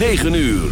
9 uur.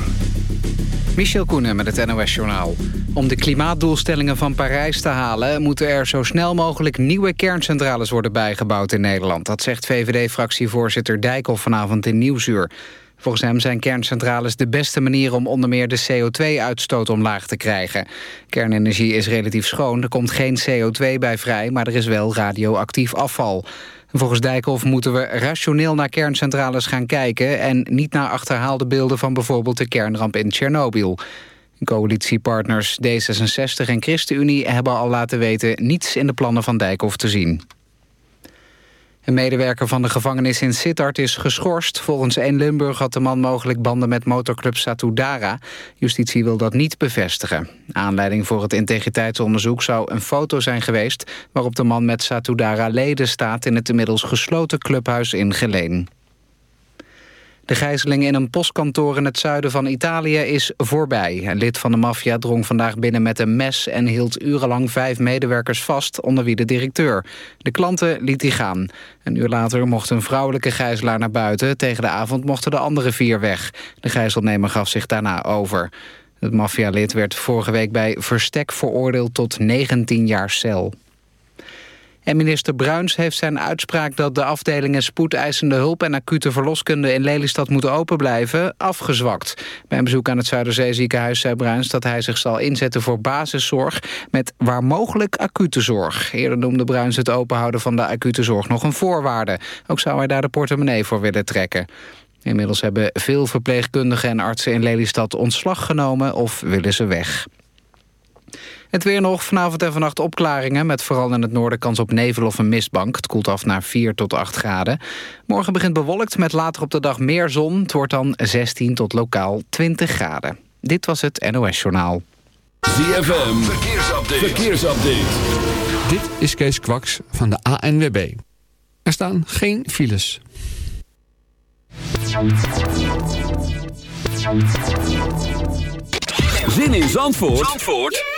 Michel Koenen met het NOS-journaal. Om de klimaatdoelstellingen van Parijs te halen... moeten er zo snel mogelijk nieuwe kerncentrales worden bijgebouwd in Nederland. Dat zegt VVD-fractievoorzitter Dijkhoff vanavond in Nieuwsuur. Volgens hem zijn kerncentrales de beste manier om onder meer de CO2-uitstoot omlaag te krijgen. Kernenergie is relatief schoon, er komt geen CO2 bij vrij... maar er is wel radioactief afval. Volgens Dijkhoff moeten we rationeel naar kerncentrales gaan kijken... en niet naar achterhaalde beelden van bijvoorbeeld de kernramp in Tsjernobyl. Coalitiepartners D66 en ChristenUnie hebben al laten weten... niets in de plannen van Dijkhoff te zien. Een medewerker van de gevangenis in Sittard is geschorst. Volgens 1 Limburg had de man mogelijk banden met motorclub Satudara. Justitie wil dat niet bevestigen. Aanleiding voor het integriteitsonderzoek zou een foto zijn geweest... waarop de man met Satudara leden staat in het inmiddels gesloten clubhuis in Geleen. De gijzeling in een postkantoor in het zuiden van Italië is voorbij. Een lid van de maffia drong vandaag binnen met een mes... en hield urenlang vijf medewerkers vast, onder wie de directeur. De klanten liet hij gaan. Een uur later mocht een vrouwelijke gijzelaar naar buiten. Tegen de avond mochten de andere vier weg. De gijzelnemer gaf zich daarna over. Het maffialid werd vorige week bij verstek veroordeeld tot 19 jaar cel. En minister Bruins heeft zijn uitspraak dat de afdelingen spoedeisende hulp en acute verloskunde in Lelystad moeten open blijven afgezwakt. Bij een bezoek aan het Zuiderzeeziekenhuis zei Bruins dat hij zich zal inzetten voor basiszorg met waar mogelijk acute zorg. Eerder noemde Bruins het openhouden van de acute zorg nog een voorwaarde. Ook zou hij daar de portemonnee voor willen trekken. Inmiddels hebben veel verpleegkundigen en artsen in Lelystad ontslag genomen of willen ze weg. Het weer nog, vanavond en vannacht opklaringen... met vooral in het noorden kans op nevel of een mistbank. Het koelt af naar 4 tot 8 graden. Morgen begint bewolkt met later op de dag meer zon. Het wordt dan 16 tot lokaal 20 graden. Dit was het NOS Journaal. ZFM, verkeersupdate. verkeersupdate. Dit is Kees Kwaks van de ANWB. Er staan geen files. Zin in Zandvoort? Zandvoort?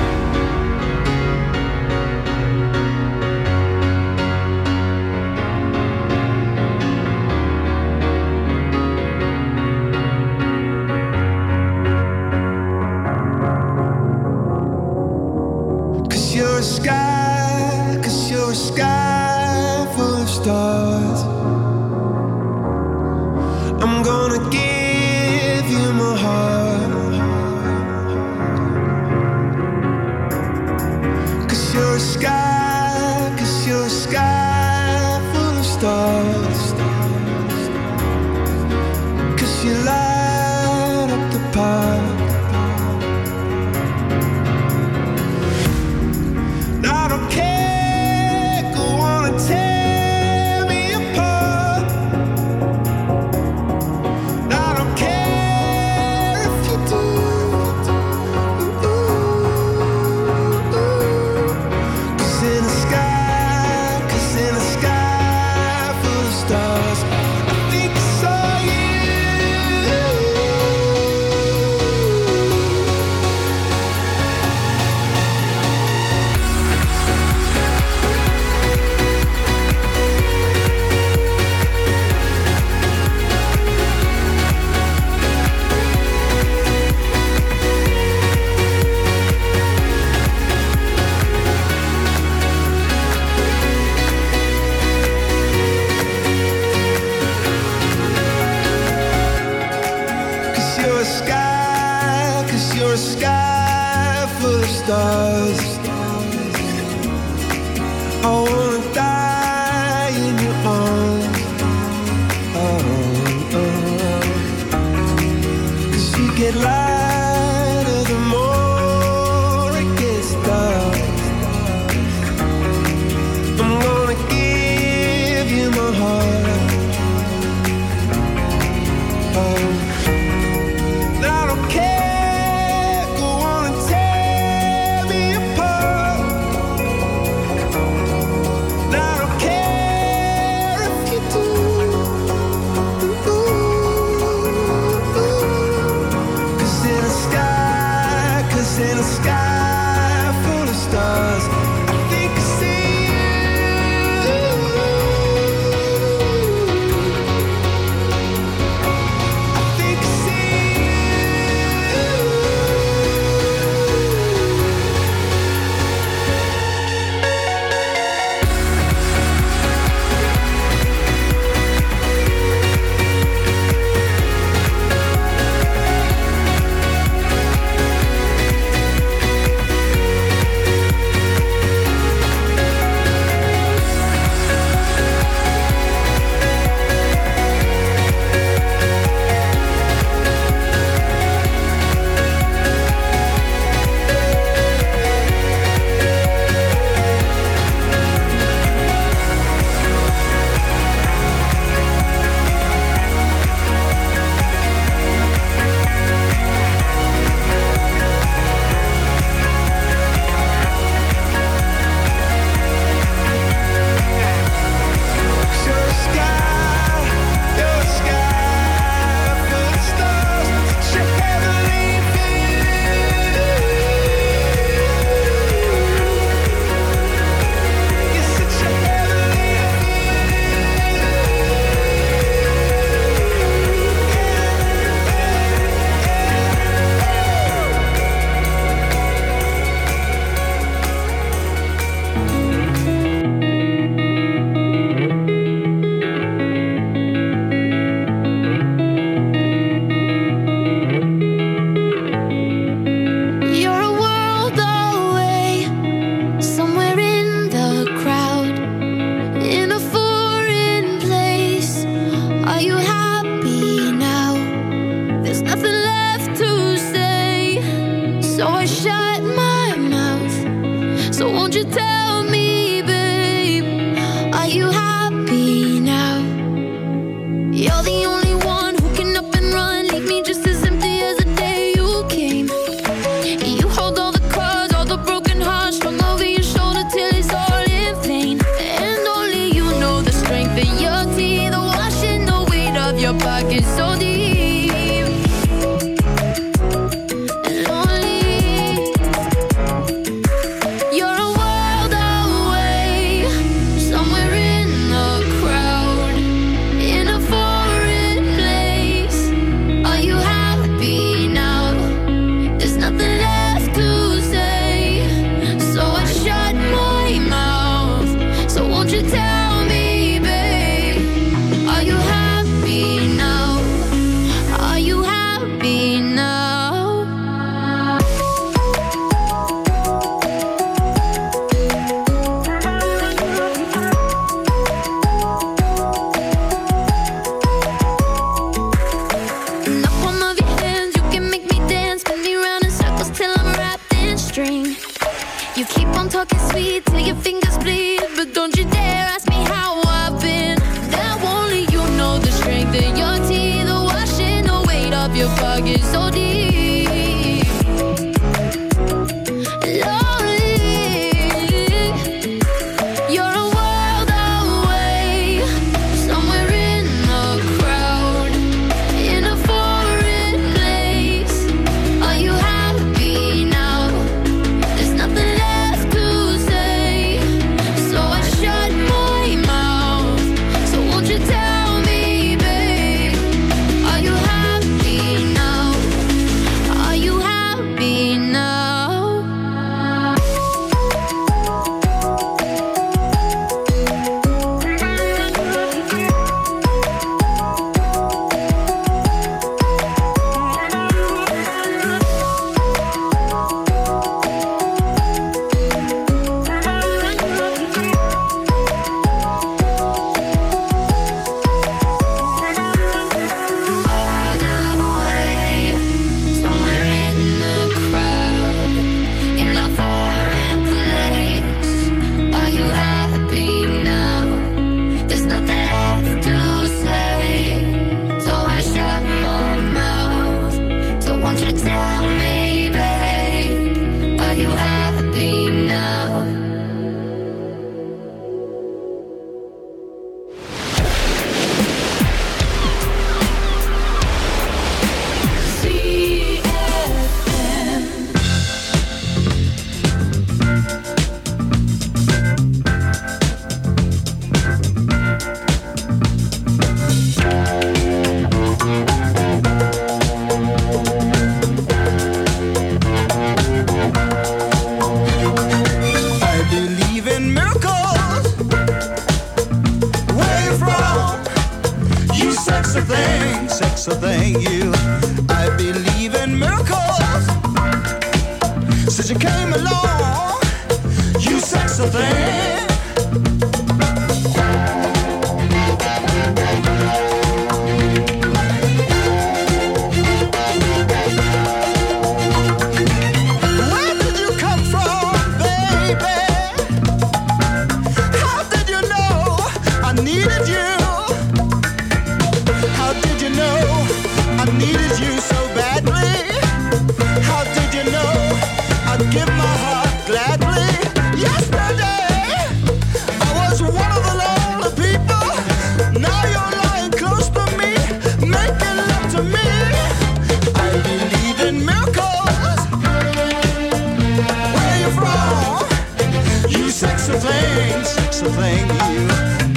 Sexy thing, sexy thing, you.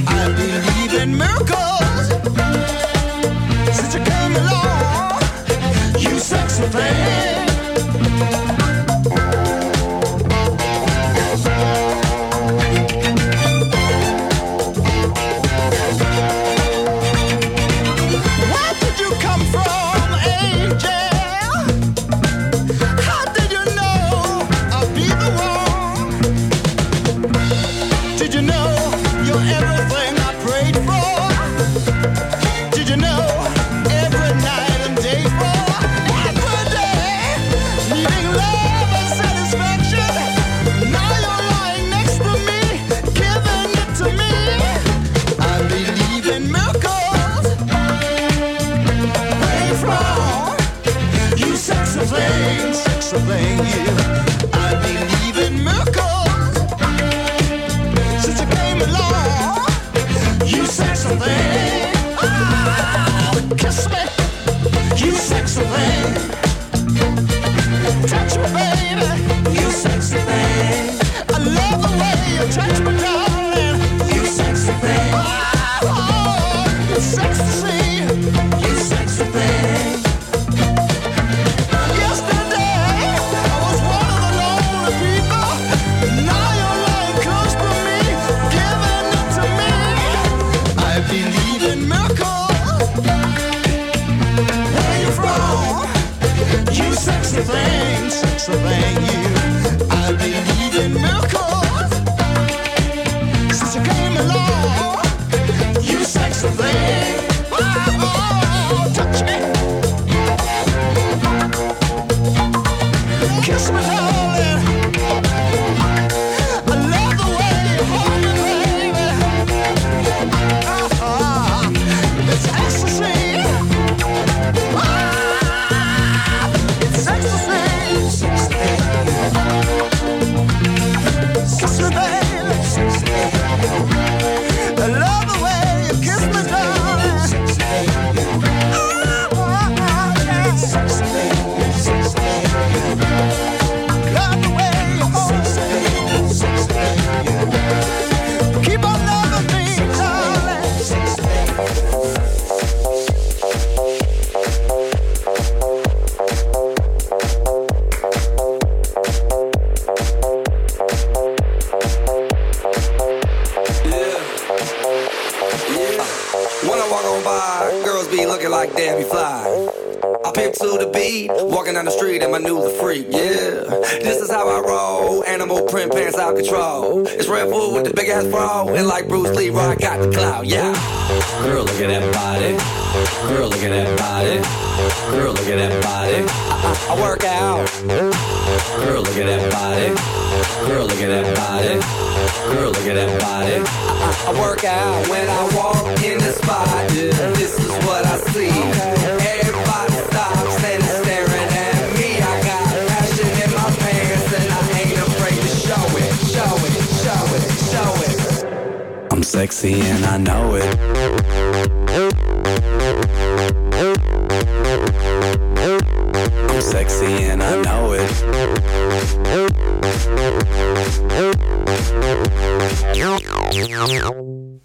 I believe in miracles. Thank you.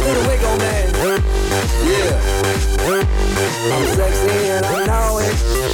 The wiggle, man. Yeah. I'm sexy and I know it.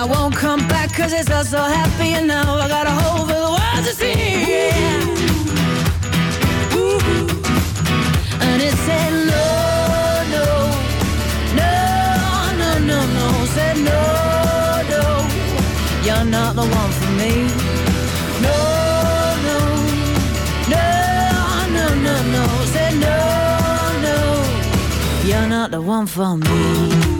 I won't come back cause it's all so happy and now I got a hole for the world to see. Yeah. And it said no, no, no, no, no, no. Said no, no, you're not the one for me. No, no, no, no, no, no. Said no, no, you're not the one for me.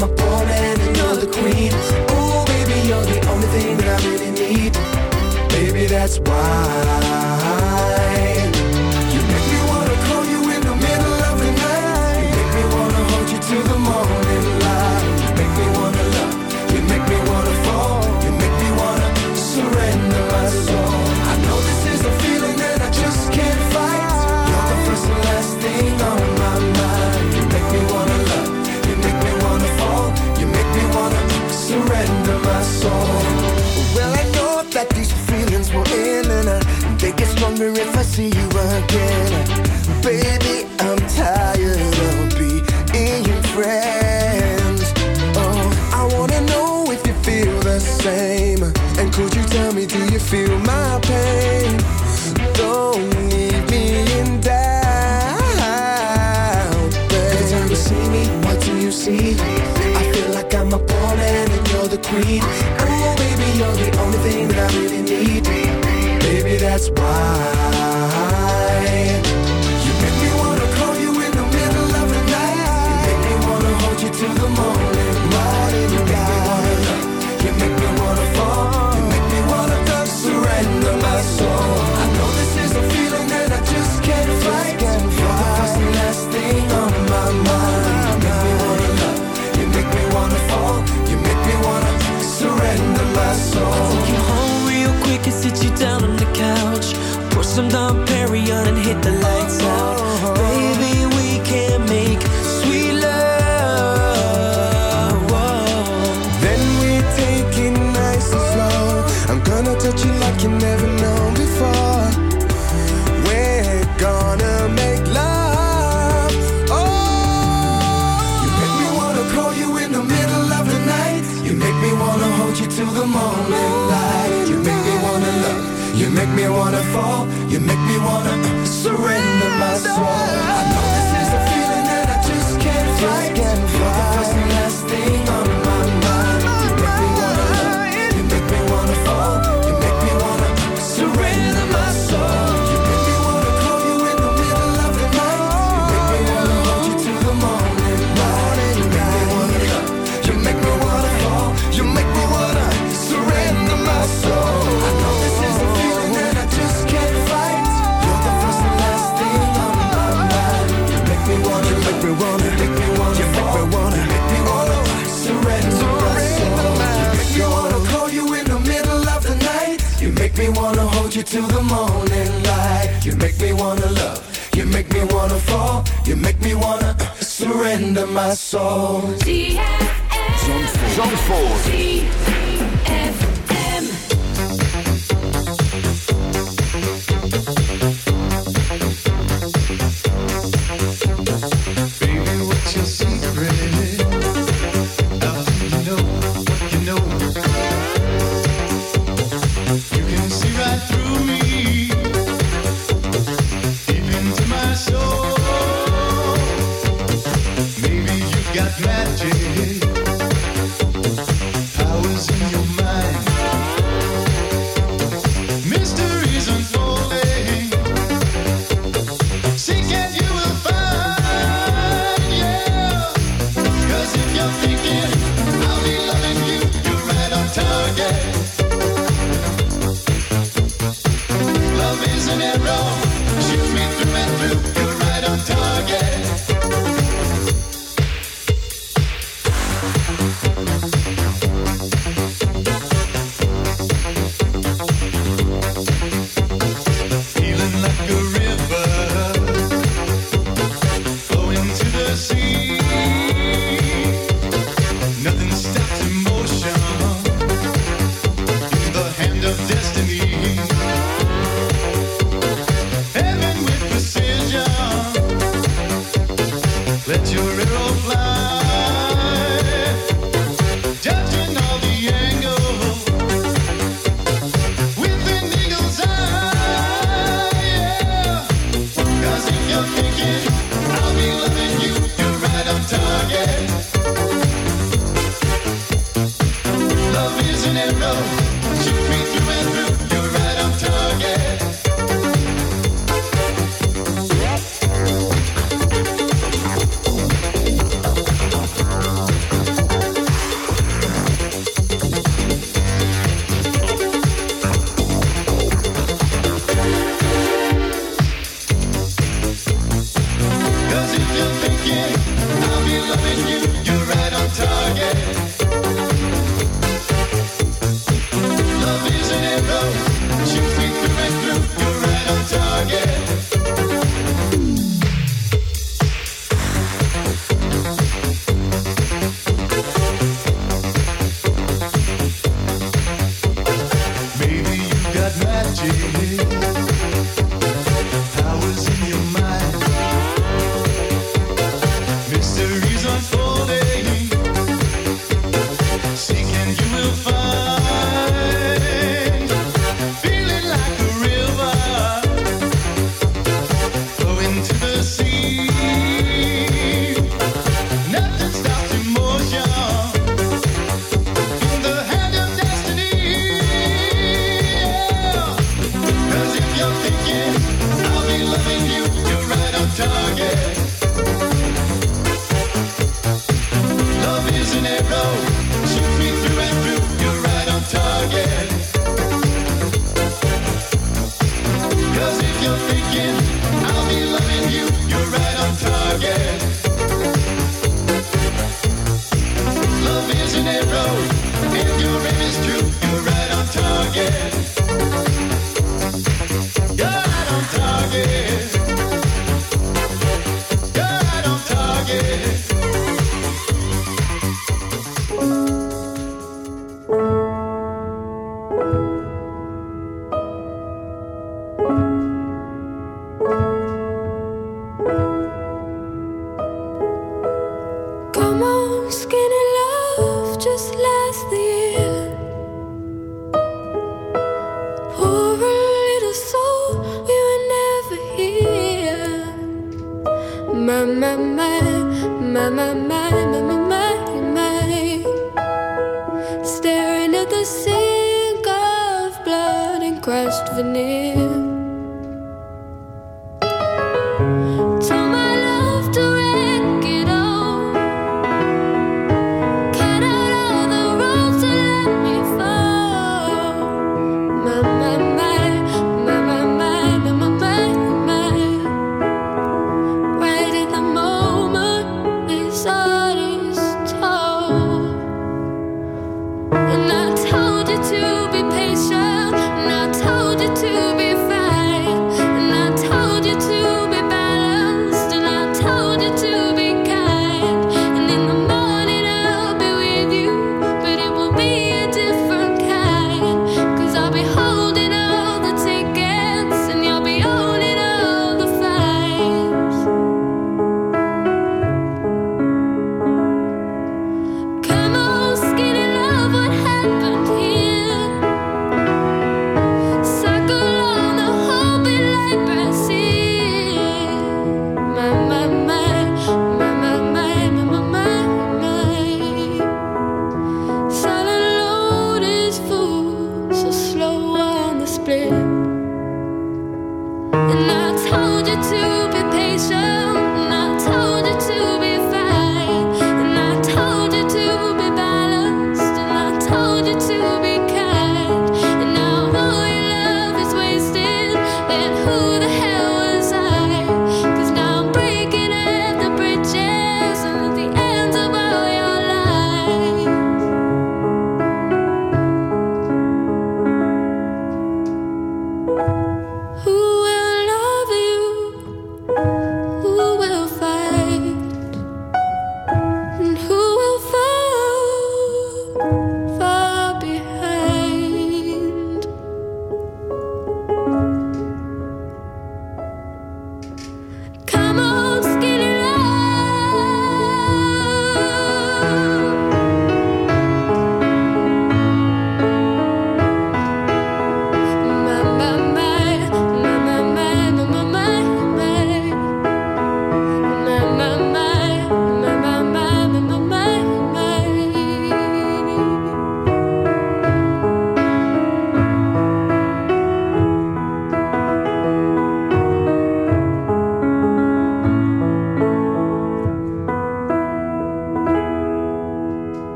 I'm a poor and you're the queen. Ooh, baby, you're the only thing that I really need. Baby, that's why. to be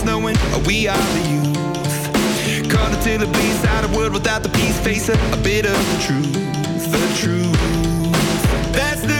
us knowing we are the youth. Caught until the beast out of world without the peace, Facing a bit of the truth, the truth. That's the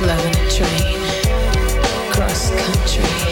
Love in a train, cross country.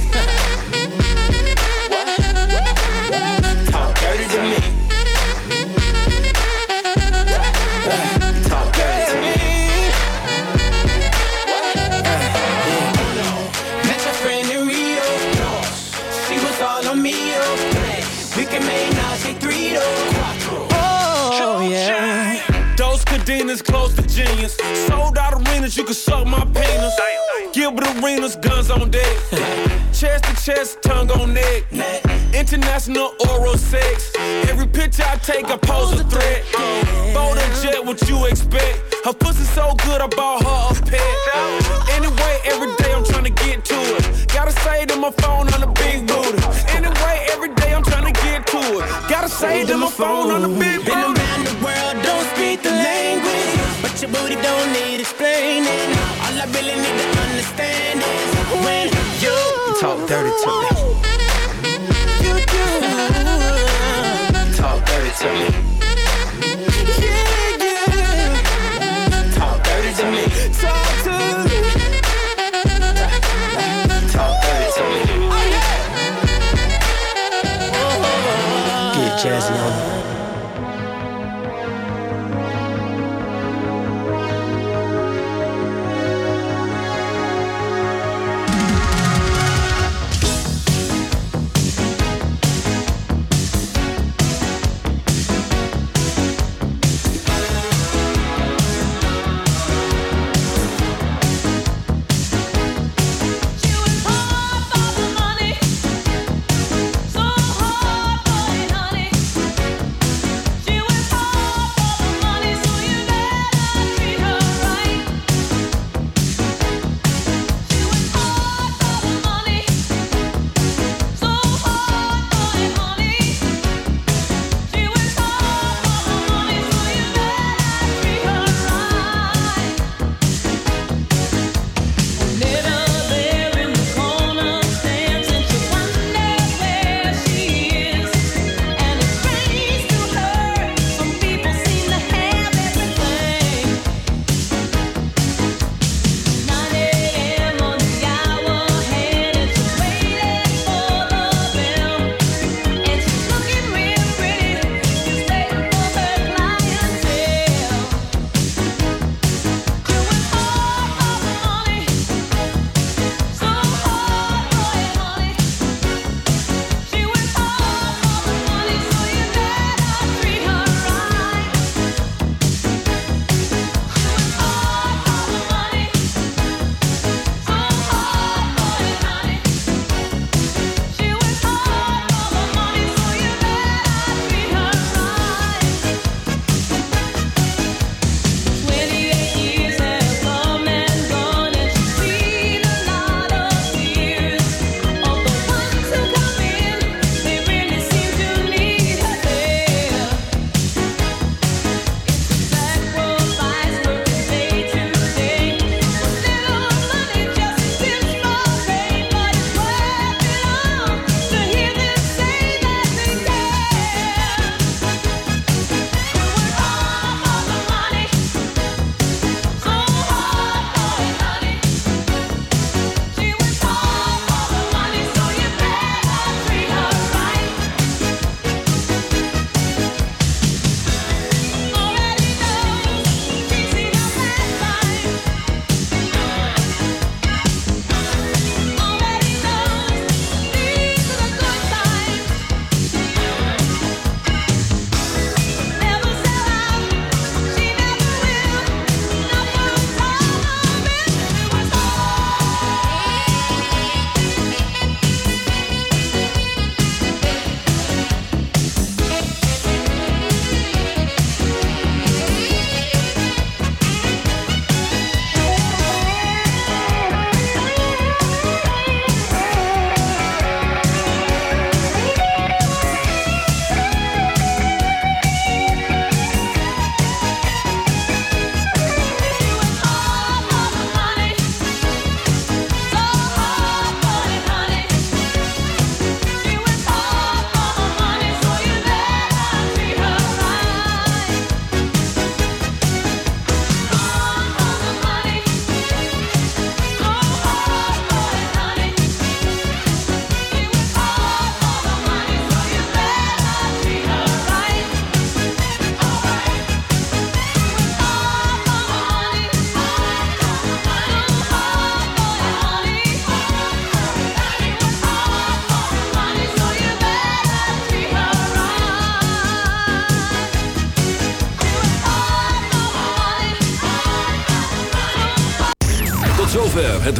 Tongue neck. International oral sex. Every picture I take, I pose a threat. Bold and jet, what you expect? Her pussy so good, I bought her a pet. Anyway, every day I'm trying to get to it. Gotta say to my phone on the big booty. Anyway, every day I'm trying to get to it. Gotta say to my phone on the